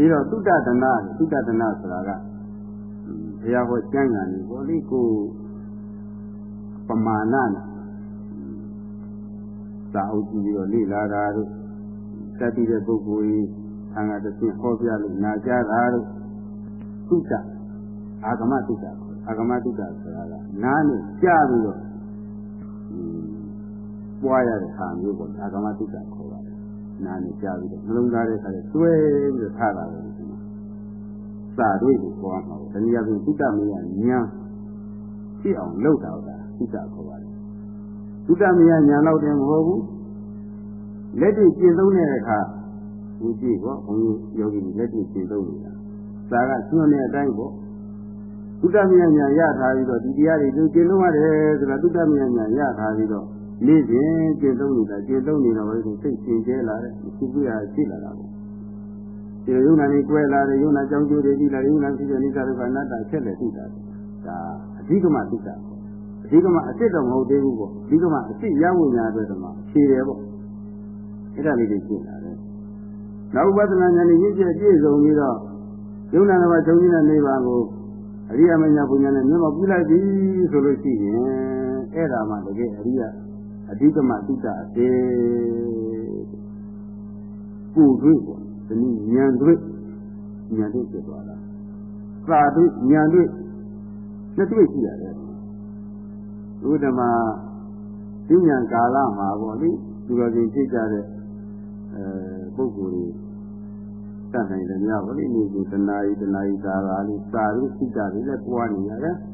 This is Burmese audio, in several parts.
ပြီးတော့သုတတနာသုတတနာဆိုတာကဘုရားဟောကျမ်းဂန်ကြီးဘောလေးကိုပမာဏနဲ့စာအုပ်ကြည့်ပြီးတော့လေ့လာတာတို့တတ်တဲ့ပုဂ္ဂိုလ်ကြီးအင်္ဂါတစ်ဖြင့်ဟောပြလို့နာကြားတာတို့သုတအာဂမသုတအာဂမသုတဆိုတာကနားနဲ့ကြားပြီးတော့ပွားရတဲ့ဟာမျိုးပေါ့အာဂမသုတခေါ်ပါတယ် နားနဲ့ကြားပြီးတော့နှလုံးသားတဲ့အခါကျတွဲပြီးတော့ထားတာပဲဒီမှာစာတွေးကိုပွားမှာပေါ့တနည်းအားဖြင့်သုတမယညာဖြစ်အောင်လုပ်တာကသုတခေါ်ပါတယ်သုတမယညာတော့တယ်မဟုတ်ဘူးလက်တွေ့ကျင့်သုံးတဲ့အခါဒီကြည့်ပေါ့ဘုန်းကြီးယောဂီလက်တွေ့ကျင့်သုံးနေတာစာကကျွန်းတဲ့အတိုင်းပေါ့သုတမယညာရထားပြီးတော့ဒီတရားတွေကျင့်သုံးရတယ်ဆိုတာသုတမယညာရထားပြီးတော့ နေ့စဉ်ကျင့်သုံးနေတာကျင့်သုံးနေတော့ဘယ်လိုစိတ်ရှင်ကျဲလာတယ်ခုပြရရှိလာတာပေါ့ဒီယုံနာနေကွဲလာတယ်ယုံနာကြောင်းကျိုးတွေပြီးလာတယ်ယုံနာဖြစ်တဲ့နိစ္စဒုက္ခအနတ္တချက်လက်သိတာဒါအဓိကမှသိတာအဓိကမှအစ်စ်တော့မဟုတ်သေးဘူးပေါ့အဓိကမှအစ်စ်ရဝိညာဉ်အတွက်တော့ဖြေတယ်ပေါ့အဲ့ဒါလေးတွေရှင်းလာတယ်နောက်ဥပဒနာဉာဏ်နဲ့ရင့်ကျက်ပြည့်စုံပြီးတော့ယုံနာတော်မှာချုပ်နေတဲ့နိဗ္ဗာန်ကိုအရိယမညာပညာနဲ့မျက်မှောက်ပြုလိုက်ပြီဆိုလို့ရှိရင်အဲ့ဒါမှတကယ်အရိယ အဓိကမသုတအသေးကိုယ်တွေ့ပေါ့ဒီနည်းဉာဏ်တွေ့ဉာဏ်တွေ့ဖြစ်သွားတာသာတွေ့ဉာဏ်တွေ့နှစ်တွေ့ရှိရတယ်ဘုဒ္ဓမှာဉာဏ်ကာလမှာပေါ့လေသူတော်ရှင်ဖြစ်ကြတဲ့အဲပုဂ္ဂိုလ်တွေတတ်နိုင်တယ်များဗောလေဒီကတနာယီတနာယီသာသာလေးစာရင်းစိတ်ဓာတ်တွေလည်းပွားနေရတယ်မ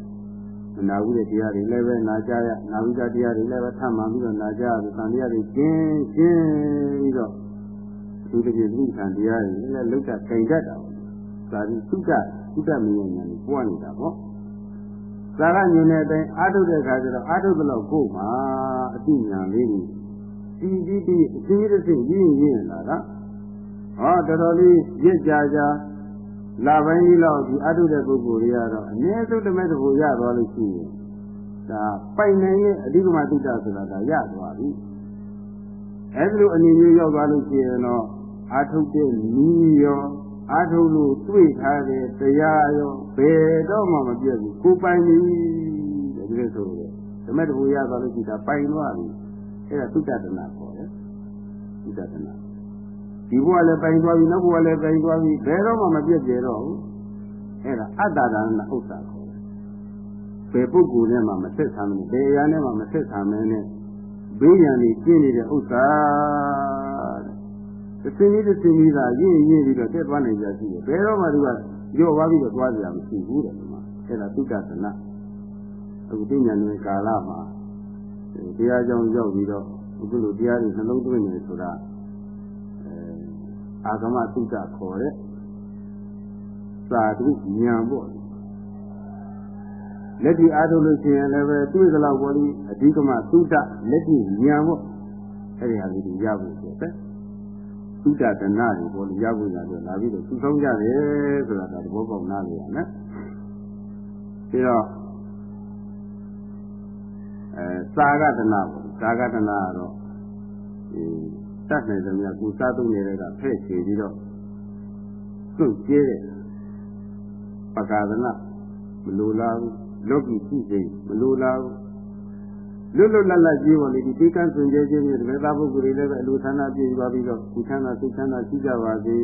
နာဘူးတဲ့တရားတွေလည်းပဲနာကြရနာဝိကတရားတွေလည်းပဲထမှန်ပြီးတော့နာကြရပြီးသံတရားတွေကျင်းကျင်းပြီးတော့သူတကယ်သူခံတရားတွေလည်းလုတ်တာခိုင်တတ်တာပေါ့သာဒီသုတသုတမင်းရဲ့ဉာဏ်ကိုပွားနေတာပေါ့သာကညင်တဲ့အတိုင်းအာထုတဲ့ခါကျတော့အာထုသလောက်ကိုယ်မှာအတိညာလေးကြီးတီးတီးတီးအသေးအသေးရင်းရင်းလာတာဟောတော်တော်လေးရစ်ကြကြ လာပိုင်းကြီးလောက်ဒီအထုတဲ့ပုဂ္ဂိုလ်တွေကတော့အနည်းဆုံးတမဲ့တကူရသွားလို့ရှိရင်ဒါပိုင်နိုင်ရဲ့အဓိကမသုတဆိုတာဒါရသွားပြီအဲဒီလိုအနေမျိုးရောက်သွားလို့ရှိရင်တော့အာထုတဲ့နီးရောအာထုလို့တွေ့ထားတဲ့တရားရောဘယ်တော့မှမပြည့်ဘူးကိုပိုင်ပြီတဲ့ဒီလိုဆိုရယ်တမဲ့တကူရသွားလို့ရှိတာပိုင်သွားပြီအဲ့ဒါသုတတနာခေါ်တယ်သုတတနာ ဒီဘဝလည်းပိုင်သွားပြီနောက်ဘဝလည်းပိုင်သွားပြီဘယ်တော့မှမပြည့်ပြဲတော့ဘူးအဲ့ဒါအတ္တဒါနဥစ္စာခေါ်တယ်ဘယ်ပုဂ္ဂိုလ်နဲ့မှမဆက်ဆံမနဲ့ဘယ်အရာနဲ့မှမဆက်ဆံမနဲ့ဘေးရန်ကြီးကျင်းနေတဲ့ဥစ္စာတဲ့သင်္ကြီးတစ်သင်္ကြီးသာရင့်ရင့်ပြီးတော့တက်သွားနိုင်ကြရှိတယ်ဘယ်တော့မှသူကရော့သွားပြီးတော့သွားကြရမရှိဘူးတဲ့ဒီမှာအဲ့ဒါသုတ္တသနာအခုပညာနယ်ကာလမှာတရားကြောင့်ရောက်ပြီးတော့အခုလိုတရားတွေနှလုံးသွင်းနေဆိုတာ အာဂမသုတခေါ်တဲ့သာဓုဉာဏ်ပေါ့လက်ဒီအားထုတ်လို့ရှိရင်လည်းပဲတွေ့ကြလောက်ပေါ်ပြီးအဓိကမသုတလက်ဒီဉာဏ်ပေါ့အဲ့ဒီဟာလေးတွေရဖို့ဆိုတဲ့သုတတနာတွေပေါ်လို့ရဖို့ရတယ်လာပြီးတော့သူဆုံးကြတယ်ဆိုတာကသဘောပေါက်နားလေရမယ်ပြီးတော့အဲသာဂတနာပေါ့သာဂတနာကတော့ဒီ တတ်နိုင်သမျှကိုစားသုံးနေတဲ့ကဖဲ့ချေပြီးတော့သူ့ကျဲတဲ့ပကာဒနာမလိုလားဘူးလောကီရှိစိတ်မလိုလားဘူးလွတ်လွတ်လပ်လပ်ကြီးပေါ်လေဒီတိကန်းစင်ကြဲခြင်းနဲ့တမေသားပုဂ္ဂိုလ်တွေလည်းပဲအလိုဌာနပြည့်သွားပြီးတော့ဒီဌာနစိတ်ဌာနရှိကြပါစေ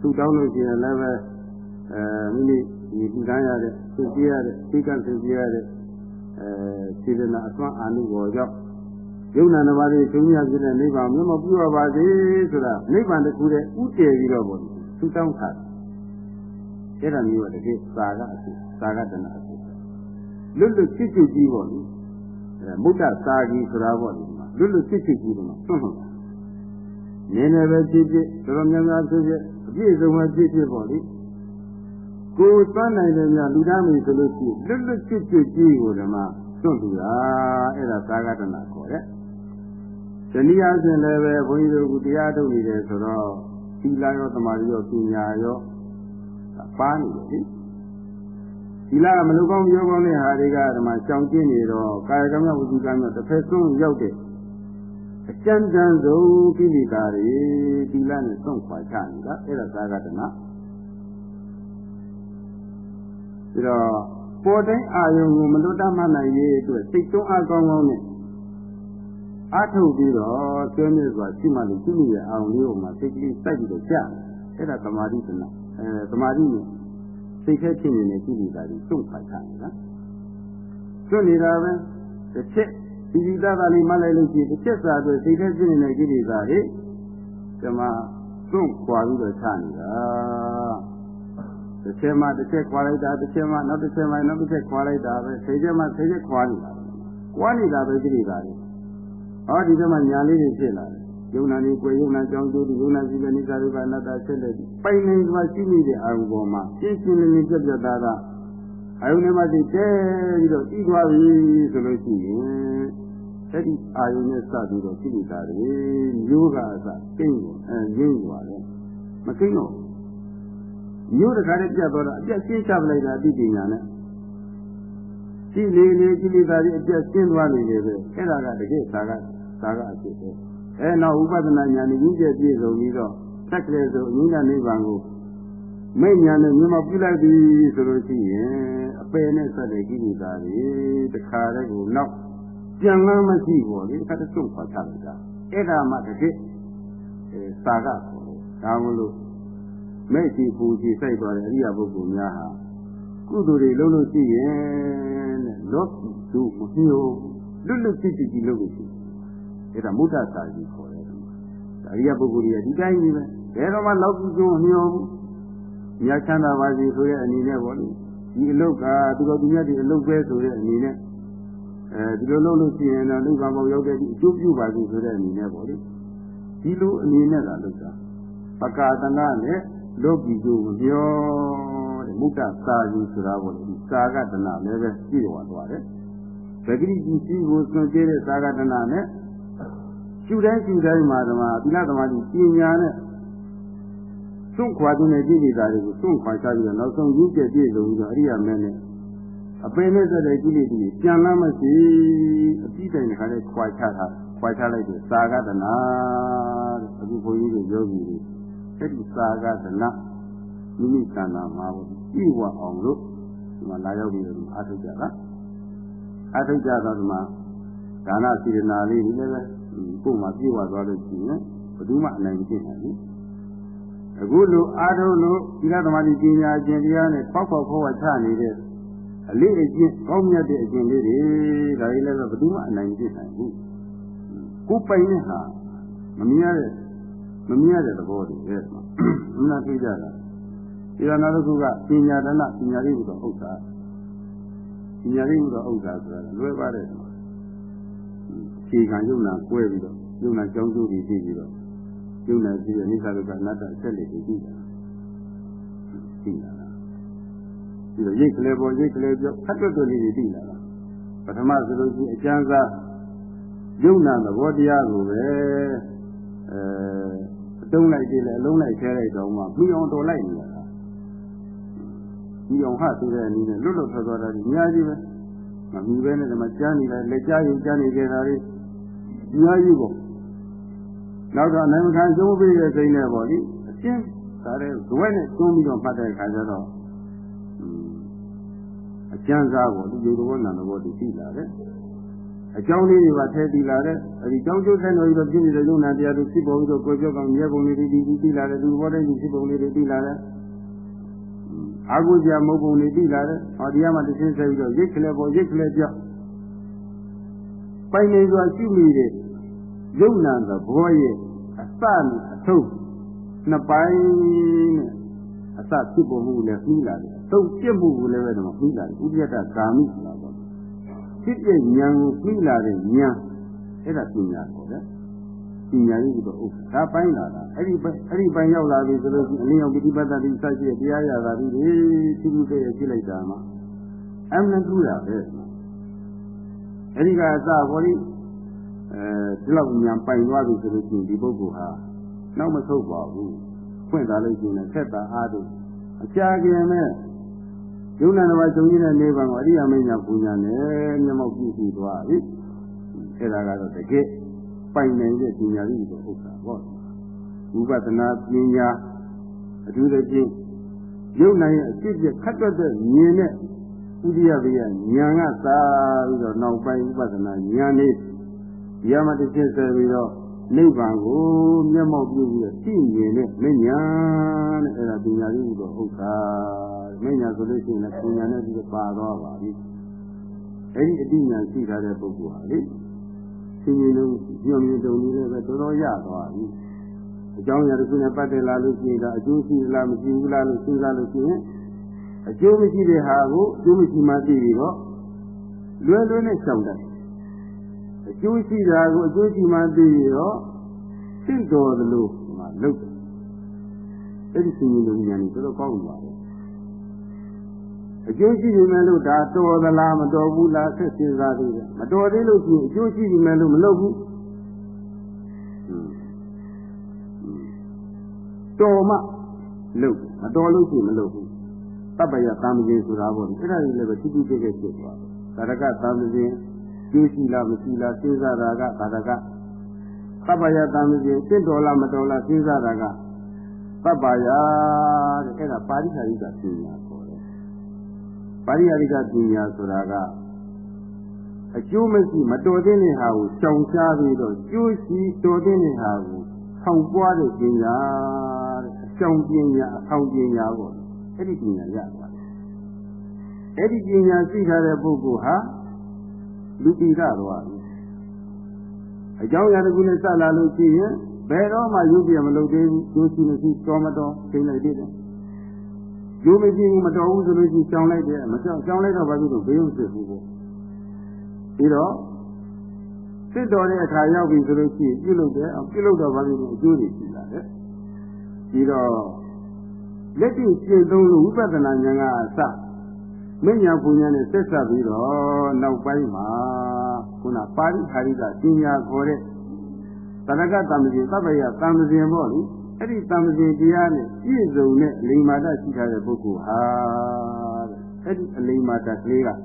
သူတောင်းလို့ရှိရင်လည်းပဲအဲမိမိဒီပူတန်းရတဲ့သိကြရတဲ့တိကန်းစင်ကြဲရတဲ့အဲစေတနာအသွမ်းအာနုဘောကြောင့် ယုံနာနဘာတွေချုပ်ရပြတဲ့နိဗ္ဗာန်မျက်မှောက်ပြုရပါစေဆိုတာနိဗ္ဗာန်တခုတည်းဥတည်ပြီးတော့ပေါ့သူတောင်းတာအဲ့ဒါမျိုးကတကယ်စာကအဖြစ်စာကတနာအဖြစ်လွတ်လွတ်ချစ်ချစ်ကြီးပေါ့လေအဲမုဒ္ဒစာကြီးဆိုတာပေါ့လေလွတ်လွတ်ချစ်ချစ်ကြီးတော့မှသွန့်ဟုတ်နည်းနည်းပဲဖြစ်ဖြစ်တော်တော်များများဖြစ်ဖြစ်အပြည့်စုံပဲဖြစ်ဖြစ်ပေါ့လေကိုယ်သမ်းနိုင်တယ်များလူသားမိဆိုလို့ရှိရင်လွတ်လွတ်ချစ်ချစ်ကြီးကိုဓမ္မသွန့်သူတာအဲ့ဒါသာဂတနာခေါ်တ ယ်။ဇနီးအားဖြင့်လည်းပဲဘုန်းကြီးတို့ကတရားထုတ်နေတယ်ဆိုတော့သီလရောသမာဓိရောပညာရောပါနေတယ်လေ။သီလကမလူကောင်းပြောကောင်းတဲ့ဟာတွေကဓမ္မကြောင်ကျင်းနေတော့ကာယကံမြဝစီကံမြတစ်ဖက်ဆုံးရောက်တဲ့အကျဉ်းတန်းဆုံးကိလေသာတွေသီလနဲ့ဆုံးခွာချနေတာအဲ့ဒါသာဂတနာပြီးတော့ပေါ်တိုင်းအာယုံကိုမလွတ်တတ်မှနိုင်ရေးအတွက်စိတ်တွန်းအားကောင်းကောင်းနဲ့ အားထုတ်ပြီးတော့ဆွေးနွေးစွာရှိမှလို့ရှိမိရဲ့အာယုံလေးကိုမှစိတ်ကလေးစိုက်ပြီးတော့ကြာအဲ့ဒါသမာဓိတနာအဲသမာဓိနဲ့စိတ်ထဲဖြစ်နေတဲ့ကိလေသာတွေစွန့်ခွာချနေတာစွန့်နေတာပဲတစ်ချက်ဒီဒီသားသားလေးမှလိုက်လို့ရှိရင်တစ်ချက်စာအတွက်စိတ်ထဲဖြစ်နေတဲ့ကိလေသာတွေဒီမှာစွန့်ခွာပြီးတော့ချနေတာတစ်ချက်မှတစ်ချက်ခွာလိုက်တာတစ်ချက်မှနောက်တစ်ချက်မှနောက်တစ်ချက်ခွာလိုက်တာပဲဆယ်ချက်မှဆယ်ချက်ခွာနေတာခွာနေတာပဲကိလေသာတွေ ဟောဒီကမှညာလေးတွေဖြစ်လာတယ်ယုံနာနေကိုယ်ယုံနာကြောင်းကျိုးဒီယုံနာရှိတဲ့နိစ္စဒုက္ခအနတ္တဆက်လက်ပြီးပိုင်နေစွာရှိနေတဲ့အာရုံပေါ်မှာရှင်းရှင်းလင်းလင်းပြတ်ပြတ်သားသားအာယုန်ထဲမှာတည်တဲပြီးတော့ပြီးသွားပြီဆိုလို့ရှိရင်အဲ့ဒီအာယုန်နဲ့စပြီးတော့ရှိနေတာတွေမျိုးကအစကိန်းကိုအဲငြိမ့်သွားတယ်မကိန်းတော့မျိုးတခါတည်းပြတ်သွားတော့အပြတ်ရှင်းချပလိုက်တာအတိပညာနဲ့ရှိလေလေကိလေသာတွေအပြတ်ရှင်းသွားနေတယ်ပဲအဲ့ဒါကတကယ်သာက သာကအဖြစ်ပဲအဲနောက်ဥပဒနာဉာဏ်ကြီးကျပြည့်စုံပြီးတော့သက်ကလေးဆိုအင်းကနိဗ္ဗာန်ကိုမိတ်ညာနဲ့မြင်မပြုလိုက်ပြီဆိုလို့ရှိရင်အပယ်နဲ့ဆက်တဲ့ကိလေသာတွေတခါတည်းကိုနောက်ပြန်လမ်းမရှိဘူးလေတစ်ခါတည်းစွန့်ခွာချလိုက်တာအဲ့ဒါမှတကယ်အဲစာကခေါ်တယ်ဒါမလို့မဲ့စီပူစီစိုက်သွားတဲ့အရိယာပုဂ္ဂိုလ်များဟာကုသိုလ်တွေလုပ်လို့ရှိရင်တဲ့လောကီမညို့လွတ်လွတ်ကြည့်ကြည့်လုပ်လို့ရှိ အဲ့ဒါမုဒ္ဒစာကြီးခေါ်တယ်။အရိယပုဂ္ဂိုလ်ကြီးကဒီတိုင်းကြီးပဲ။ဘယ်တော့မှလောက်ကူကျုံမျောဘူး။မြတ်ချမ်းသာပါစေဆိုတဲ့အနေနဲ့ပေါ့လေ။ဒီအလုတ်ကသူတော်သူမြတ်ဒီအလုတ်ပဲဆိုတဲ့အနေနဲ့အဲဒီလိုလုပ်လို့ရှိရင်တော့နိဗ္ဗာန်ပေါ်ရောက်တဲ့အကျိုးပြုပါစေဆိုတဲ့အနေနဲ့ပေါ့လေ။ဒီလိုအနေနဲ့သာလုပ်တာ။ပကာတနာနဲ့လောကီကျိုးမမျောတဲ့မုဒ္ဒစာကြီးဆိုတာပေါ့လေ။ဒီစာကတနာလည်းပဲပြည့်ဝသွားတယ်။ဗဂရိကြီးစီကိုစွန့်ကြဲတဲ့သာဂတနာနဲ့ ရှုတိုင်းရှုတိုင်းမှာဓမ္မသီလသမာဓိပညာနဲ့စွန့်ခွာခြင်းနဲ့ကြည့်နေတာတွေကိုစွန့်ခွာချပြီးတော့နောက်ဆုံးရည်ကျက်ပြည့်စုံပြီးတော့အရိယာမဲနဲ့အပင်နဲ့ဆက်တဲ့ကြည့်နေပြီးပြန်လာမရှိအပြီးတိုင်တစ်ခါလေးခွာချတာခွာချလိုက်တဲ့သာဂတနာတဲ့အခုဘုန်းကြီးတို့ယောဂီတွေအဲ့ဒီသာဂတနာမိမိကံနာမှာပေါ့ကြည့်ဝအောင်လို့ဒီမှာလာရောက်ပြီးတော့အားထုတ်ကြတာအားထုတ်ကြတော့ဒီမှာဒါနစေတနာလေးဒီလည်းပဲ ကိုယ်မှာပြေဝသွားလို့ရှိရင်ဘယ်သူမှအနိုင်မကျင့်နိုင်ဘူးအခုလိုအားထုတ်လို့ဒီကသမာဓိပညာအကျင့်တရားနဲ့ပေါက်ပေါက်ဖောဝချနေတဲ့အလေးအကျင့်ကောင်းမြတ်တဲ့အကျင့်လေးတွေဒါကြီးလည်းဘယ်သူမှအနိုင်မကျင့်နိုင်ဘူးကိုယ်ပိုင်နဲ့ဟာမမြင်ရတဲ့မမြင်ရတဲ့သဘောတွေပဲမှာမနာသိကြတာဒီကနောက်တစ်ခုကပညာဒနာပညာရိဟုသောဥစ္စာပညာရိဟုသောဥစ္စာဆိုတာလွယ်ပါတ ယ်ခြေခံယုံနာကွဲပြီးတော့ယုံနာကြောင်းကျိုးတွေသိပြီးတော့ယုံနာကြည့်ရနိစ္စဒုက္ခအနတ္တဆက်လက်ပြီးသိတာသိလာတာပြီးတော့ရိတ်ကလေးပေါ်ရိတ်ကလေးပြောဖတ်တွတ်တွတ်လေးတွေသိလာတာပထမဆိုလို့ရှိရင်အကျဉ်းစားယုံနာသဘောတရားကိုပဲအဲအတုံးလိုက်သေးတယ်အလုံးလိုက်ခဲလိုက်တော့မှပြီးအောင်တော်လိုက်နေတာပြီးအောင်ဟာဆိုတဲ့အနေနဲ့လွတ်လွတ်ထွက်သွားတာဒီအများကြီးပဲမမီပဲနဲ့ဒီမှာကြားနေလိုက်လက်ကြားရင်ကြားနေကြတာလေး အများကြီးပေါ့နောက်တော့နိုင်မခံကျုံးပေးတဲ့စိတ်နဲ့ပေါ့ဒီအရှင်းဒါတဲ့ဇွဲနဲ့ကျုံးပြီးတော့မှတ်တဲ့အခါကျတော့အကျမ်းစားကိုဒီယုတ်ဘောနာဘောတည်ရှိလာတယ်အကြောင်းလေးတွေပါထဲတည်လာတဲ့အဲဒီကြောင်းကျိုးဆိုင်တော်ကြီးတော့ပြည့်နေတဲ့ယုံနာတရားတွေဖြစ်ပေါ်ပြီးတော့ကိုယ်ပြောက်ကောင်မြဲပုံလေးတွေတည်တည်လာတယ်သူဘောတိုင်းဖြစ်ပုံလေးတွေတည်လာတယ်အာဟုကြမုတ်ပုံလေးတည်လာတယ်ဟောဒီကမှတစ်ရှင်းဆက်ပြီးတော့ရိတ်ကလေးပေါ်ရိတ်ကလေးပြောက် ပိုင်နေစွာရှိမိတဲ့ယုံနာသဘောရဲ့အစနဲ့အထုပ်နှစ်ပိုင်းနဲ့အစဖြစ်ပေါ်မှုလည်းပြီးလာတယ်အထုပ်ပြစ်မှုကိုလည်းပဲတော့ပြီးလာတယ်ဥပယတကာမိဆိုတာပေါ့ဖြစ်တဲ့ဉာဏ်ကိုပြီးလာတဲ့ဉာဏ်အဲ့ဒါပညာပေါ့ဗျာပညာရေးကတော့ဥဒါပိုင်းလာတာအဲ့ဒီအဲ့ဒီပိုင်းရောက်လာပြီဆိုလို့ရှိရင်အလင်းရောက်ပိဋိပတ်တတိစရှိတဲ့တရားရတာဒီဒီသူလူတဲ့ဖြစ်လိုက်တာမှာအမှန်တူရပဲ အဲ့ဒီကအစဘောလေးအဲဒီလောက်ဉာဏ်ပိုင်သွားပြီဆိုလို့ရှိရင်ဒီပုဂ္ဂိုလ်ဟာနောက်မဆုတ်ပါဘူးဖွင့်သားလို့ရှိရင်ဆက်တာအားတို့အကြာကျင်မဲ့ယုံနာတော်ဘာချုပ်ရင်းတဲ့နေပါမှာအရိယာမင်းညာပူညာနဲ့မျက်မှောက်ပြုစုသွားပြီအဲဒါကတော့တကယ်ပိုင်နိုင်တဲ့ပညာရည်ကိုဥစ္စာပေါ့ဝိပဿနာပညာအထူးသဖြင့်ယုံနိုင်ရဲ့အဖြစ်ပြခတ်တွက်တဲ့မြင်တဲ့ ဥဒိယဘေယဉာဏ်ကသာပြီးတော့နောက်ပိုင်းဝိပဿနာဉာဏ်လေးဒီမှာတစ်ချက်ဆက်ပြီးတော့နိဗ္ဗာန်ကိုမျက်မှောက်ပြုပြီးတော့သိမြင်တဲ့မဉာဏ်တဲ့အဲ့ဒါပညာရည်ကိုဥစ္စာမဉာဏ်ဆိုလို့ရှိရင်လည်းပညာနဲ့ပြီးတော့ပါတော့ပါပြီအဲ့ဒီအတိညာရှိထားတဲ့ပုဂ္ဂိုလ်ဟာလေရှင်ရှင်လုံးညွန်မြင်တုံလေးလည်းပဲတော်တော်ရသွားပြီအကြောင်းအရာတစ်ခုနဲ့ပတ်သက်လာလို့ရှိရင်ဒါအကျိုးရှိလားမရှိဘူးလားလို့စဉ်းစားလို့ရှိရင် အကျိုးမရှိတဲ့ဟာကိုအကျိုးမရှိမှသိပြီးတော့လွယ်လွယ်နဲ့ရှောင်တတ်အကျိုးရှိတာကိုအကျိုးရှိမှသိပြီးတော့သိတော်သလိုဒီမှာလုပ်တယ်အဲ့ဒီစဉ်းရင်လုံးဉာဏ်ကြီးတော်တော်ကောင်းပါပဲအကျိုးရှိနေမယ်လို့ဒါတော်သလားမတော်ဘူးလားဆက်စဉ်းစားသေးတယ်မတော်သေးလို့ရှိရင်အကျိုးရှိနေမယ်လို့မလုပ်ဘူးတော်မှလုပ်မတော်လို့ရှိရင်မလုပ်ဘူး တပ္ပယသံဃင်ဆိုတာပေါ့ဒီအဲ့ဒါကြီးလည်းပဲတိတိကျကျဖြစ်သွားတယ်ကာရကသံဃင်ကျိုးရှိလားမရှိလားစဉ်းစားတာကကာရကတပ္ပယသံဃင်တင့်တော်လားမတော်လားစဉ်းစားတာကတပ္ပယတဲ့အဲ့ဒါပါဠိခါရိကပညာခေါ်တယ်ပါဠိခါရိကပညာဆိုတာကအကျိုးမရှိမတော်တဲ့နေဟာကိုကြောင်ရှားပြီးတော့ကျိုးရှိတော်တဲ့နေဟာကိုဆောင်ပွားတဲ့ပညာတဲ့အကြောင်းပညာအဆောင်ပညာပေါ့ အဲ့ဒီပညာရသွားတယ်အဲ့ဒီပညာရှိထားတဲ့ပုဂ္ဂိုလ်ဟာလူပိကသွားပြီအကြောင်းအရာတစ်ခုနဲ့ဆက်လာလို့ရှိရင်ဘယ်တော့မှရုပ်ပြမလုပ်သေးဘူးကျိုးရှိမရှိတော်မတော်သိလိုက်သေးတယ်ရုပ်မရှိဘူးမတော်ဘူးဆိုလို့ရှိရင်ကြောင်းလိုက်တယ်မကြောင်းကြောင်းလိုက်တော့ဘာဖြစ်လို့ဘေးုံစစ်ဘူးပေါ့ပြီးတော့စစ်တော်တဲ့အခါရောက်ပြီဆိုလို့ရှိရင်ပြုလုပ်တယ်ပြုလုပ်တော့ဘာဖြစ်လို့အကျိုးတွေရှိလာတယ်ပြီးတော့ လက်တွေ့ရှင်းသုံးလို့ဝိပဿနာဉာဏ်ကအစမဉ္ဇဉ်ပူဉ္ဇဉ်နဲ့ဆက်ဆက်ပြီးတော့နောက်ပိုင်းမှာခုနပါဠိခါရိကပညာခေါ်တဲ့သရကတံပဇင်သဗ္ဗယတံပဇင်ပေါ့လေအဲ့ဒီတံပဇင်တရားနဲ့ပြည့်စုံတဲ့လိမ္မာဒရှိထားတဲ့ပုဂ္ဂိုလ်ဟာတဲ့အဲ့ဒီအလိမ္မာဒကလေးကဉာဏ်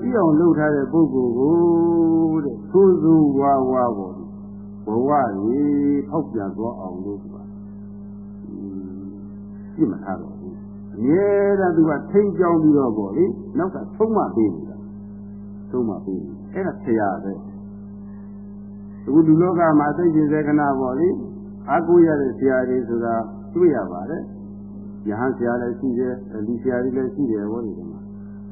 ပြည့်အောင်လုပ်ထားတဲ့ပုဂ္ဂိုလ်ကိုတဲ့သိုးသိုးဝါဝါပေါ့ဘဝကြီးဖောက်ပြန်သွားအောင်လို့ဆိုတာ ပြစ်မထားတော့ဘူးအမြဲတမ်းသူကထိန်ကြောင်းပြီးတော့ပေါ့လေနောက်ကသုံးမပေးနေတာသုံးမပေးနေအဲ့ဒါဆရာပဲအခုလူလောကမှာသိကျင်စေခဏပေါ့လေအာကိုရတဲ့ဆရာတွေဆိုတာတွေ့ရပါတယ်ယဟန်ဆရာလည်းရှိတယ်လူဆရာတွေလည်းရှိတယ်ဘောဒီမှာ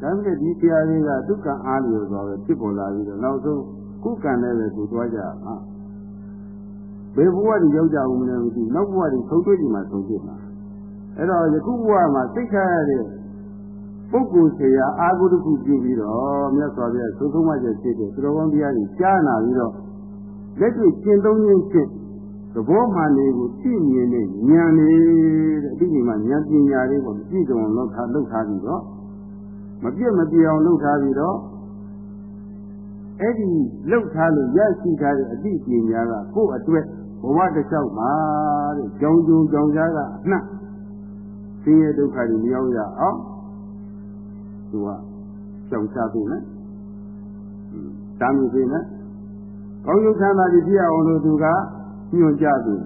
ဒါပေမဲ့ဒီဆရာတွေကဒုက္ခအားလျော်သွားပဲဖြစ်ပေါ်လာပြီးတော့နောက်ဆုံးကုကံနဲ့ပဲသူသွားကြမှာဘယ်ဘဝကြီးရောက်ကြဦးမလဲမသိနောက်ဘဝကြီးဆုံးတွေ့ဒီမှာဆုံးဖြစ်မှာ အဲ့တော့ယခုဘဝမှာသိခါရတဲ့ပုဂ္ဂိုလ်ဆရာအာဟုတခုပြုပြီးတော့မြတ်စွာဘုရားသုံးဆုံးမချက်ဖြစ်တဲ့သတော်ကောင်းတရားကြီးကြားနာပြီးတော့လက်တွေ့ရှင်းသုံးခြင်းဖြင့်သဘောမှန်လေးကိုသိမြင်တဲ့ဉာဏ်လေးတဲ့အတိအမှဉာဏ်ပညာလေးကိုပြည့်စုံအောင်လုပ်ထားလုပ်ထားပြီးတော့မပြည့်မပြည့်အောင်လုပ်ထားပြီးတော့အဲ့ဒီလှုပ်ထားလို့ရရှိထားတဲ့အတိပညာကကိုယ့်အတွက်ဘဝတစ်လျှောက်မှာတဲ့ကြောင်ကြုံကြောင်ကြားကအနှံ့ ဆင်းရဲဒုက္ခတွေမရောက်ရအောင်သူကကြောင်ချပေးမယ်။တာမြည်ပေးမယ်။ကောင်းကျိုးချမ်းသာတွေဖြစ်အောင်လို့သူကညွှန်ကြားပေး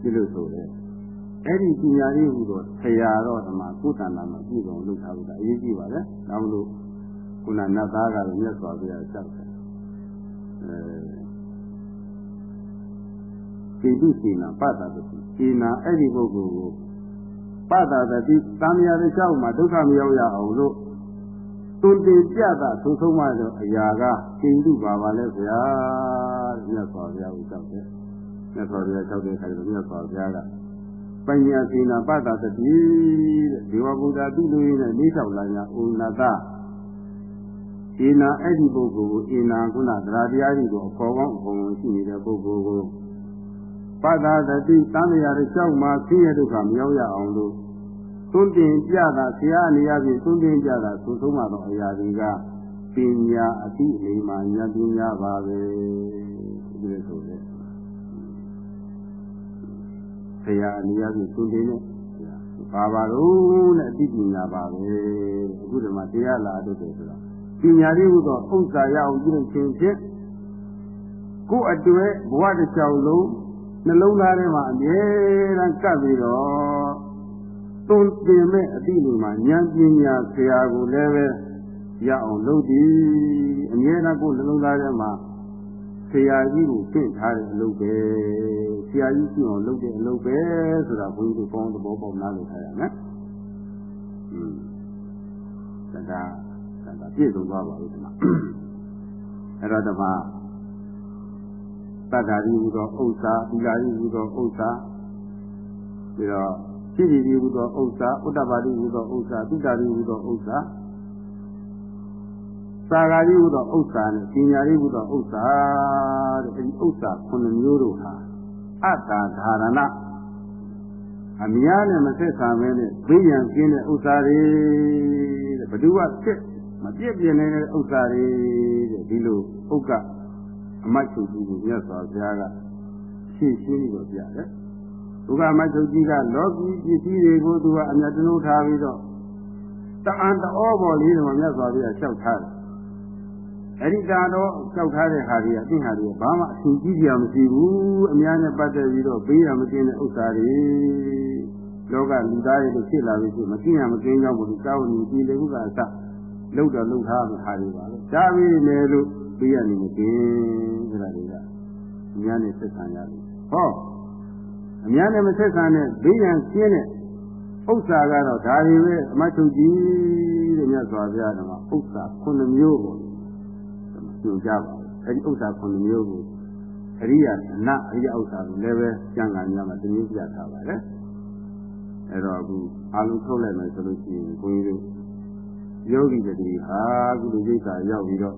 ဒီလိုဆိုတယ်။အဲ့ဒီပညာလေးဟူတော့ဆရာတော်ဓမ္မကုသနာမှာပြုတော်လုပ်ထားလို့အရေးကြီးပါလေ။ဒါမလို့ခုနနတ်သားကလည်းမြတ်စွာဘုရားလျှောက်တယ်။အဲကိတုစေနာပတ္တတိစေနာအဲ့ဒီပုဂ္ဂိုလ်ကို ပတ္တတတိသံဃာတစ်လျှောက်မှာဒုက္ခမရောက်ရအောင်လို့သူတင်ပြတာသုံးဆုံးမတော့အရာကကိတုပါပါလဲဗျာမြတ်စွာဘုရားကိုကြောက်တယ်မြတ်စွာဘုရားကြောက်တဲ့အခါကျတော့မြတ်စွာဘုရားကပညာစေနာပတ္တတတိတဲ့ဒေဝဗုဒ္ဓသူ့လူရင်းနဲ့လေးလျှောက်လာညာဥနာတဧနာအဲ့ဒီပုဂ္ဂိုလ်ကိုဧနာကုဏတရားတရားတွေကိုအခေါ်ကောင်းအခေါ်ဝင်ရှိနေတဲ့ပုဂ္ဂိုလ်ကို ပတ္တာတတိတန်တရားတွေကြောက်မှဆင်းရဲဒုက္ခမရောက်ရအောင်လို့သွန်တင်ပြတာဆရာအနေအချင်းသွန်တင်ပြတာသုံးဆုံးမသောအရာတွေကပညာအတိအလေးမှဉာဏ်ပညာပါပဲဒီလိုဆိုတယ်ဆရာအနေအချင်းသွန်တင်တဲ့ပါပါတော့နဲ့အတိပညာပါပဲအခုဒီမှာတရားလာတော့တယ်ဆိုတော့ပညာလေးဟူသောဥစ္စာရအောင်ပြုလုပ်ခြင်းဖြင့်ကိုယ်အတွက်ဘဝတစ်ချောင်းလုံး နှလုံးသားထဲမှာအမြဲတမ်းကပ်ပြီးတော့သွန်သင်မဲ့အတိအမှဉာဏ်ပညာဆရာကိုလည်းပဲရအောင်လုပ်သည်အမြဲတမ်းကိုယ်နှလုံးသားထဲမှာဆရာကြီးကိုသင်ထားတဲ့အလုပ်ပဲဆရာကြီးရှိအောင်လုပ်တဲ့အလုပ်ပဲဆိုတာဘုန်းကြီးတို့ကောင်းသဘောပေါက်နားလည်ထားရမယ်။อืมဒါကဒါပြည့်စုံသွားပါပြီဒီမှာအဲ့တော့ဒီမှာ တတ္တာရီဟူသောဥစ္စာသီလာရီဟူသောဥစ္စာပြီးတော့ရှိတိရီဟူသောဥစ္စာဥတ္တပါတိဟူသောဥစ္စာတုတ္တရီဟူသောဥစ္စာသာဂာရီဟူသောဥစ္စာနဲ့ပညာရီဟူသောဥစ္စာတဲ့အဲဒီဥစ္စာခုနှစ်မျိုးတို့ဟာအတ္တဓာရဏအများနဲ့မဆက်ဆံမဲနဲ့ဘေးရန်ကျင်းတဲ့ဥစ္စာတွေတဲ့ဘဒုဝဖြစ်မပြည့်ပြည့်နေတဲ့ဥစ္စာတွေတဲ့ဒီလိုဥက္က အမတ်ချုပ်ကြီးကိုမြတ်စွာဘုရားကရှင်းရှင်းပြီးတော့ပြတယ်သူကအမတ်ချုပ်ကြီးကလောကီပစ္စည်းတွေကိုသူကအမြတ်တလို့ထားပြီးတော့တအံတဩပေါ်လေးတော့မြတ်စွာဘုရားလျှောက်ထားတယ်အဲ့ဒီတာတော့ကြောက်ထားတဲ့ဟာတွေကအသိဟာတွေဘာမှအဆင်ကြီးကြမရှိဘူးအများနဲ့ပတ်သက်ပြီးတော့ဘေးရမကင်းတဲ့ဥစ္စာတွေလောကလူသားတွေလို့ဖြစ်လာပြီဆိုမကင်းရမကင်းကြောင်းဘုရားကောင်းနေပြီလေဘုရားအစလောက်တော့လောက်ထားမှာဟာတွေပါလေဒါပြီးနေလို့ ဘေးရနေမကင်းဆိုတာတွေကအများနဲ့ဆက်ဆံရလို့ဟောအများနဲ့မဆက်ဆံတဲ့ဘေးရန်ရှင်းတဲ့ဥစ္စာကတော့ဒါတွေပဲအမတ်ချုပ်ကြီးတဲ့မြတ်စွာဘုရားကဥစ္စာခုနှစ်မျိုးပေါ့ညွှန်ကြပါအဲဒီဥစ္စာခုနှစ်မျိုးကိုအရိယာနအရိယာဥစ္စာကိုလည်းပဲကျန်ကန်များမှာတမျိုးပြထားပါတယ်အဲတော့အခုအာလုံးထုတ်လိုက်မယ်ဆိုလို့ရှိရင်ဘုန်းကြီးတို့ယောဂီတွေဟာကုလိုရိတ်စာရောက်ပြီးတော့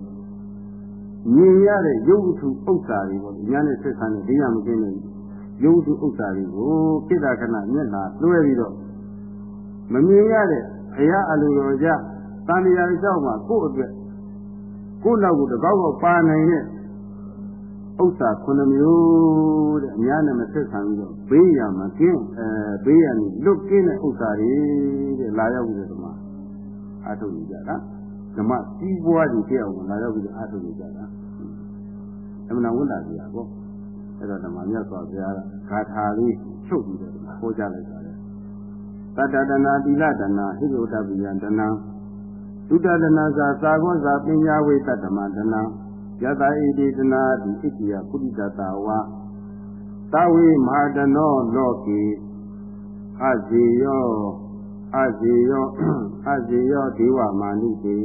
မြင်ရတဲ့ရုပ်ထုဥစ္စာတွေပေါ့ဉာဏ်နဲ့ဆက်ဆံတဲ့တရားမကင်းတဲ့ရုပ်ထုဥစ္စာတွေကိုပိဋကခဏမျက်နှာလွှဲပြီးတော့မမြင်ရတဲ့ဘုရားအလိုတော်ကြတန်တရားလျှောက်မှာကိုယ့်အတွက်ကိုယ့်နောက်ကိုတကောက်ကောက်ပါနိုင်တဲ့ဥစ္စာခုနှစ်မျိုးတဲ့အများနဲ့မဆက်ဆံပြီးတော့ဘေးရမှာကင်းအဲဘေးရနေလွတ်ကင်းတဲ့ဥစ္စာတွေတဲ့လာရောက်ပြီးတော့ဒီမှာအားထုတ်နေကြတာဓမ္မစီးပွားတွေတဲ့အောင်လာရောက်ပြီးတော့အားထုတ်နေကြတာ အမှန်ဝန်တာကြီးอ่ะပေါ့အဲ့တော့ဓမ္မမြတ်စွာဘုရားကဂါထာလေးချုပ်ပြီးတော့ဟောကြားလိုက်ပါတယ်တတ္တတနာတိလတနာဟိရုဒ္ဓပိယတနာဒုတတနာသာသာကောသာပညာဝိတ္တမတနာယတဣတိတနာတိဣတိယပုရိသတာဝါသဝိမဟာတနောလောကေအဇေယောအဇေယောအဇေယောဒေဝမာနုတေ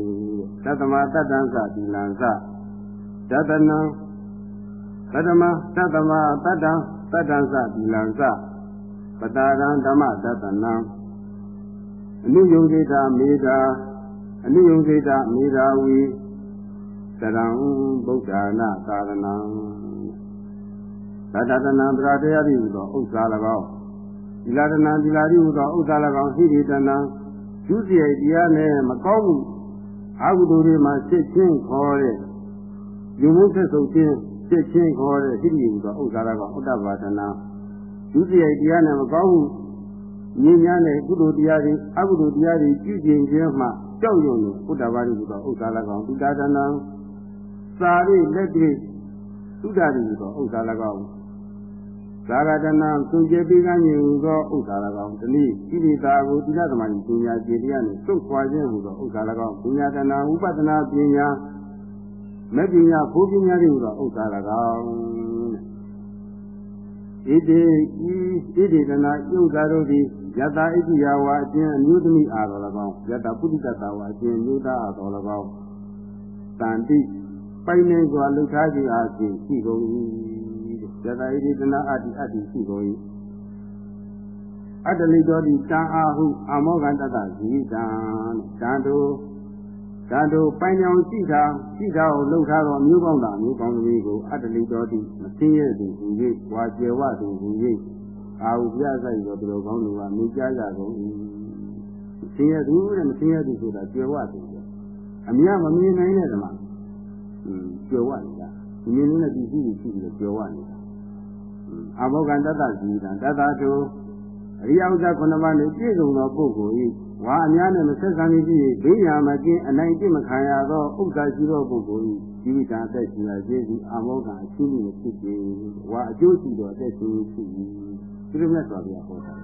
တတမတတ္တံသတိလံသတတနံ တတမတတမတတ္တံတတ္တံသတိလံသပတာရံဓမ္မတတနံအနုယုံဒေတာမေတာအနုယုံစေတမေရာဝီသရံဗုဒ္ဓနာသာရဏံသတ္တတနာပရာတရားတိဟူသောဥစ္စာ၎င်းဒီလာတနာဒီလာတိဟူသောဥစ္စာ၎င်းဟိရိတနာကျူးစီတရားနဲ့မကောင်းမှုအာဟုသူတွေမှာစစ်ချင်းခေါ်တဲ့ယူမှုသက်ဆုံးခြင်း စစ်ချင်းခေါ်တဲ့ဟိရိဟူသောဥစ္စာ၎င်းဥဒ္ဒဘာဒနာကျူးစီတရားနဲ့မကောင်းမှုဉာဏ်များနဲ့ကုသိုလ်တရားတွေအကုသိုလ်တရားတွေပြုကျင်ခြင်းမှကြောက်ရွံ့လို့ဘုဒ္ဓဘာသာဟူသောဥစ္စာ၎င်းသုတဒနာစာရိလက်တိသုဒ္ဓတိဟူသောဥစ္စာ၎င်းသာဂတနာသူကျေပိကံညဟူသောဥစ္စာ၎င်းတနည်းဣတိတာကိုတိရသမารီပညာကျေတရားနှင့်သုတ်ခွာခြင်းဟူသောဥစ္စာ၎င်းပညာတနာဥပဒနာပညာ မပညာဘုပညာတွေဟူသောဥစ္စာ၎င်းဣတိဤဣတိတနာဥစ္စာတို့သည်ယတဣတိယဝါအချင်းအမျိုးသမီးအားတော်၎င်းယတပုရိသတဝါအချင်းမျိုးသားအားတော်၎င်းတန်တိပိုင်နေစွာလှုပ်ရှားခြင်းအားဖြင့်ရှိကုန်၏ယတဣတိတနာအတ္တိအတ္တိရှိကုန်၏အတ္တလိတော်ဒီတံအာဟုအမောကတတဇီတံတံတို့ တံတို့ပိုင်ကြောင်ရှိတာရှိတာကိုလှုပ်ရှားသောမျိုးကောင်းတာမျိုးကောင်းသမီးကိုအတ္တလိတော်ဒီမသိရသည်ဟူ၍ဝါကျေဝသူဟူ၍အာဟုပြဆိုင်တော့သူတော်ကောင်းတွေကမိကြကြကုန်၏ဆင်းရဲသူတဲ့မဆင်းရဲသူဆိုတာကျွယ်ဝသူပဲအမြမမြင်နိုင်တဲ့ဓမ္မอืมကျွယ်ဝနေတာမြင်နေတဲ့ဒီရှိရှိပြီးတော့ကျွယ်ဝနေတာအဘောကံတတ္တဇီတံတတ္တတို့အရိယဥစ္စာခုနှစ်ပါးနဲ့ပြည့်စုံသောပုဂ္ဂိုလ်၏ ဝါအများနဲ့မဆက်ဆံနေရှိဘေးရာမကင်းအနိုင်တိမခံရသောဥစ္စာရှိသောပုဂ္ဂိုလ်၏ ជីวิตအသက်ရှင်ရခြင်းစီအာမောကအချင်းကြီးဖြစ်ခြင်းဝါအကျိုးရှိတော့အသက်ရှင်ဖြစ်၏ဒီလိုမြတ်စွာဘုရားဟောတာ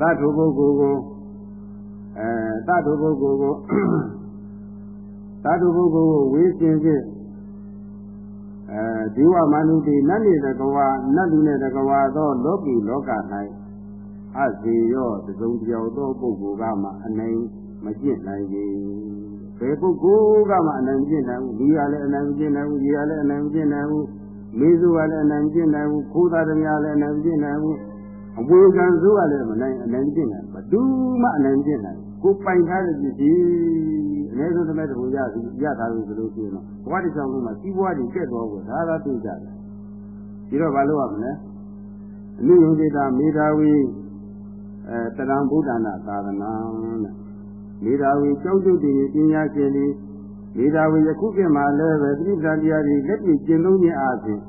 သတ္ထုပုဂ္ဂိုလ်ကိုအဲသတ္ထုပုဂ္ဂိုလ်ကိုသတ္ထုပုဂ္ဂိုလ်ကိုဝေးစင်ဖြင့်အဲဒီဝမနုတိနတ်နေတကဝနတ်လူနေတကဝသောလောကီလောက၌ အစီရောတစုံတယောက်သောပုဂ္ဂိုလ်ကမှအနိုင်မကျင့်နိုင်ကြဘယ်ပုဂ္ဂိုလ်ကမှအနိုင်မကျင့်နိုင်ဘူးလူရလည်းအနိုင်မကျင့်နိုင်ဘူးရေရလည်းအနိုင်မကျင့်နိုင်ဘူးမေစုကလည်းအနိုင်မကျင့်နိုင်ဘူးခိုးသားသမားလည်းအနိုင်မကျင့်နိုင်ဘူးအဝေကံစုကလည်းမနိုင်အနိုင်မကျင့်နိုင်ဘသူမှအနိုင်မကျင့်နိုင်ကိုပိုင်ထားတဲ့ပစ္စည်းအနည်းဆုံးတစ်မဲ့တစ်ခုရစီရထားလို့ဆိုလို့ရှိရင်တော့ဘဝတစ်ချောင်းလုံးမှာစီးပွားတွေကျက်သွားဖို့ဒါသာသိကြတယ်ဒီတော့ဘာလို့ရမလဲအနုယုံစေတာမေဓာဝီ အဲတရံဗုဒ္ဓနာသာသနာတဲ့မေဓာဝီကြောက်ကြုတ်တည်ပညာရှင်တွေမေဓာဝီယခုခေတ်မှာလည်းပဲတိပ္ပံတရားတွေလက်ပြကျင့်သုံးခြင်းအပြင်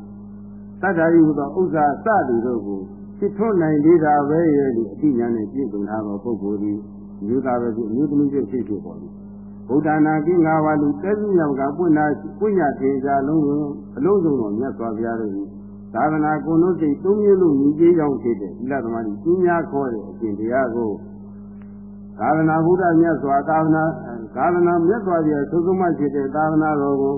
သတ္တရီဟူသောဥစ္စာစသည်တို့ကိုဖြစ်ထွန်းနိုင်သေးတာပဲရဲ့ဒီအတိညာနဲ့ပြည့်စုံထားသောပုဂ္ဂိုလ်ဒီယူသားပဲဖြစ်အမျိုးသမီးဖြစ်ဖြစ်ပေါ်ပြီဗုဒ္ဓနာကိငါဝါလူတဲစုမြောက်ကပွင့်နာပွင့်ညာထေကြလုံးလုံးအလုံးစုံတော်မြတ်စွာဘုရားတို့ သာသနာကိုယ်တို့စိတ်သုံးမျိုးလုံးညီကျေးကြောင်းဖြစ်တဲ့သီလသမားကြီးပညာခေါ်တဲ့အရှင်တရားကိုသာသနာဘုရားမြတ်စွာသာသနာသာသနာမြတ်စွာဘုရားသုသမဖြစ်တဲ့သာသနာတော်ကို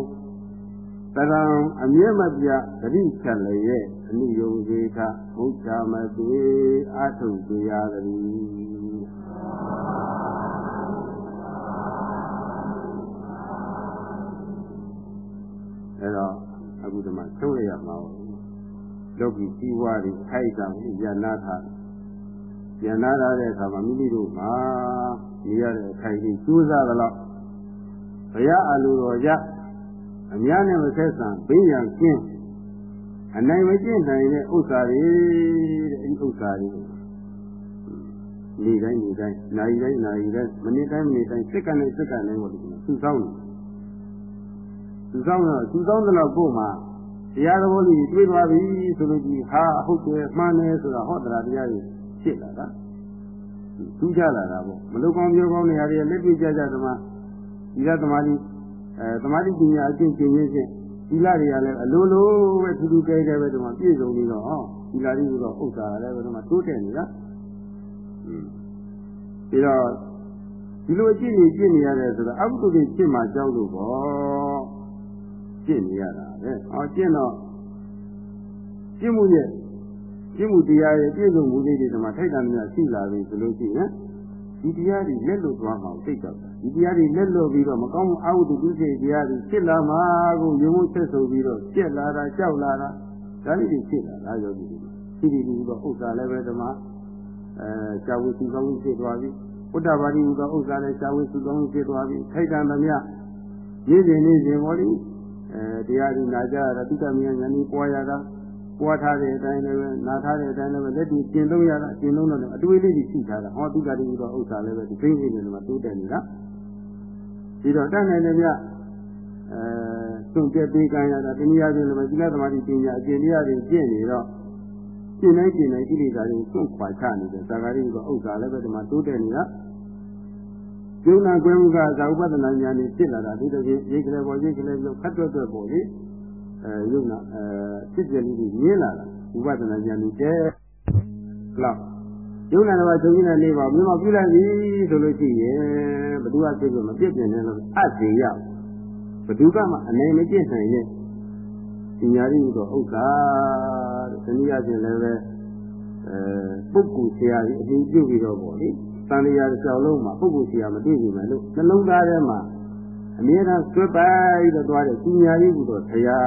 တရံအမြဲမပြဂရိချက်လည်းရဲ့အနုယုံစေခဘုရားမသေးအာထုတရားတည်းအဲတော့အခုဒီမှာချုပ်ရရမှာ လောကီစီဝါတွေခိုက်တာကိုဉာဏ်နာထားဉာဏ်နာထားတဲ့အခါမှာမိမိတို့မှာနေရတဲ့အခိုက်ကြီးကျိုးစားသလောက်ဘုရားအလိုတော်ရအများနဲ့မဆက်ဆံဘိညာကင်းအနိုင်မကျင့်နိုင်တဲ့ဥစ္စာတွေတဲ့အဲဒီဥစ္စာတွေနေတိုင်းနေတိုင်းနိုင်တိုင်းနိုင်တိုင်းမနေ့တိုင်းမနေ့တိုင်းစက္ကန့်နဲ့စက္ကန့်နဲ့ဟောဒီမှာသူ့ဆောင်နေသူဆောင်တော့သူဆောင်တော့ကို့မှာ တရားတော်လေးတွေးသွားပြီဆိုလို့ဒီဟာဟုတ်တယ်မှန်တယ်ဆိုတာဟောတရားတရားကြီးဖြစ်လာတာသူကြလာတာပေါ့မလုကောင်းပြောကောင်းနေရာတွေလက်တွေ့ကြကြသမားဒီကသမားကြီးအဲသမားကြီးပညာအကျင့်ကျင့်ရင်းချင်းဒီလာတွေကလည်းအလိုလိုပဲထူးထူးကဲကဲပဲဒီမှာပြည့်စုံပြီးတော့ဟောဒီလာတွေကတော့ဥစ္စာလည်းပဲဒီမှာတိုးတက်နေတာပြီးတော့ဒီလိုအကျင့်ကြီးကျင့်နေရတယ်ဆိုတော့အကုသိုလ်တွေကျင့်မှကြောက်လို့ပေါ့ကျင့်နေရတာ ပဲ။အော်ကျင့်တော့ကျင့်မှုရဲ့ကျင့်မှုတရားရဲ့ပြည့်စုံမှုလေးတွေဒီမှာထိုက်တန်များရှိလာပြီဆိုလို့ရှိရင်ဒီတရားတွေလက်လွတ်သွားမှသိကြတယ်။ဒီတရားတွေလက်လွတ်ပြီးတော့မကောင်းမှုအာဟုတုဒုစိတ်တရားတွေဖြစ်လာမှကိုရုံမှုဆက်ဆိုပြီးတော့ပြက်လာတာကြောက်လာတာဒါလေးတွေဖြစ်လာတာယောဂီတွေ။ဒီဒီဒီတော့ဥစ္စာလည်းပဲဒီမှာအဲဇာဝိစုကောင်းမှုဖြစ်သွားပြီ။ဘုဒ္ဓဘာသာဟူသောဥစ္စာလည်းဇာဝိစုကောင်းမှုဖြစ်သွားပြီ။ထိုက်တန်သမျှရည်စင်နေစဉ်ပေါ်လိ အဲတရားဒီနာကြရတာတိတ္တမြညာနေပွားရတာပွားထားတဲ့အတိုင်းလည်းပဲနာထားတဲ့အတိုင်းလည်းပဲလက်တွေ့ကျင့်သုံးရတာကျင့်သုံးတော့အတွေ့အလေးကြီးရှိထားတာဟောတိတ္တတိတော့ဥစ္စာလည်းပဲဒီသိနေတယ်မှာတိုးတက်နေတာဒီတော့တတ်နိုင်တယ်မြအဲသွန်ပြပေးကံရတာတနည်းအားဖြင့်လည်းသီလသမာဓိပညာအကျင့်တရားတွေကျင့်နေတော့ကျင့်နိုင်ကျင့်နိုင်ကိလေသာတွေစွန့်ခွာချနေတယ်သာဂရိကဥစ္စာလည်းပဲဒီမှာတိုးတက်နေတာ ယုံနာကွယ်မှုကသာဥပဒနာဉာဏ်နဲ့ဖြစ်လာတာဒီတည်းရိတ်ကလေးပေါ်ရိတ်ကလေးလို့ခတ်တွက်တွက်ပေါ်လေအဲယုံနာအဲဖြစ်ပြလေးကြီးမြင်လာတာဥပဒနာဉာဏ်နဲ့တဲလောက်ယုံနာတော့ချုပ်ကြီးနဲ့နေပါမြင်မပြလိုက်ပြီဆိုလို့ရှိရင်ဘသူကသိလို့မပြည့်ပြည့်နေလို့အစေရဘသူကမှအနေမကျင့်နိုင်တဲ့ပညာရည်တော့ဥစ္စာတဲ့တနည်းအားဖြင့်လည်းပဲအဲပုဂ္ဂိုလ်ဆရာကြီးအရင်ပြုပြီးတော့ပေါ့လေ တန်လျာတစ်ချောင်းလုံးမှာပုဂ္ဂိုလ်စီယာမတွေ့ဘူးမယ်လို့နှလုံးသားထဲမှာအမြဲတမ်းဆွဲပိုက်တော့သွားတဲ့ပညာရေးကူတော့ဆရာ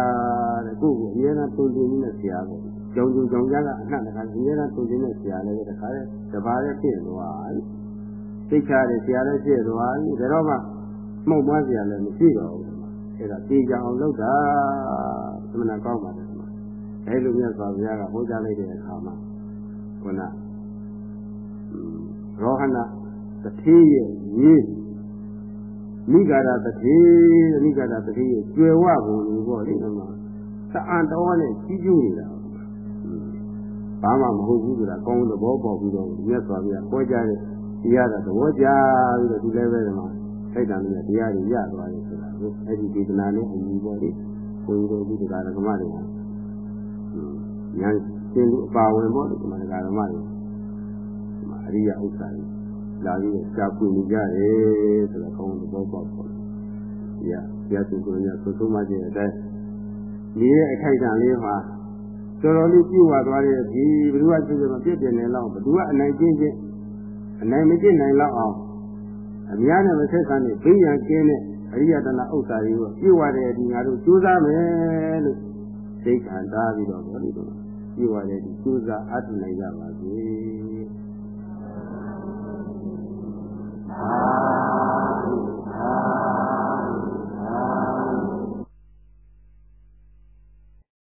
တဲ့ကိုယ့်ကိုအမြဲတမ်းပုံပြင်းနေတဲ့ဆရာပေါ့ကြောင်ကြုံကြောင်ကြကအနှံ့တခါအမြဲတမ်းပုံပြင်းတဲ့ဆရာလည်းတခါလေတပါးလည်းဖြစ်သွားပြီသိချတဲ့ဆရာလည်းဖြစ်သွားပြီဒါတော့မှမှုံမွားဆရာလည်းမရှိတော့ဘူးအဲ့ဒါပြေကြအောင်လုပ်တာသမဏကောင်းပါတယ်အဲလိုမြတ်စွာဘုရားကဟောကြားလိုက်တဲ့အခါမှာခုန ရောဟနာတတိရဲ့ရေးမိဂါရတတိမိဂါရတတိရဲ့ကျွယ်ဝပုံလို့ပေါ့လေဒီမှာသအံတော်နဲ့ကြီးကျူးနေတာဘာမှမဟုတ်ဘူးဆိုတာကောင်းသဘောပေါက်ပြီးတော့မြတ်စွာဘုရားဟောကြားတဲ့တရားတော်သဘောကျပြီးတော့ဒီလည်းပဲဒီမှာထိုက်တန်တဲ့တရားတွေရသွားတယ်ဆိုတာကိုအဲ့ဒီဒေသနာနဲ့အညီပေါ့လေဘုန်းကြီးတို့ဒီတရားဓမ္မတွေဟာဉာဏ်ရှင်လူအပါဝင်ပေါ့လေဒီမှာတရားဓမ္မတွေဒီမှာ အရိယဥစ္စာတွေလာပြီးရှားပွေနေကြတယ်ဆိုတော့ကောင်းတဲ့ဘောပေါက်ပေါ့လေဒီကဘုရားရှင်ကိုယ်တော်ဆွဆုံးမခြင်းအတိုင်းဒီရဲ့အခိုက်အတန့်လေးမှာတော်တော်လေးပြည့်ဝသွားတဲ့ဒီဘ누구ကဖြစ်ဖြစ်မပြည့်ပြည့်နေလောက်ဘ누구ကအနိုင်ကျင့်ခြင်းအနိုင်မကျင့်နိုင်လောက်အောင်အများနဲ့မဆက်ဆံတဲ့ဘေးရန်ကင်းတဲ့အရိယတနာဥစ္စာတွေကိုပြည့်ဝတဲ့ဒီငါတို့ကြိုးစားမယ်လို့စိတ်ခံထားပြီးတော့ဘောလို့ပြည့်ဝတဲ့ဒီကြိုးစားအထုနိုင်ကြပါစေ Amen.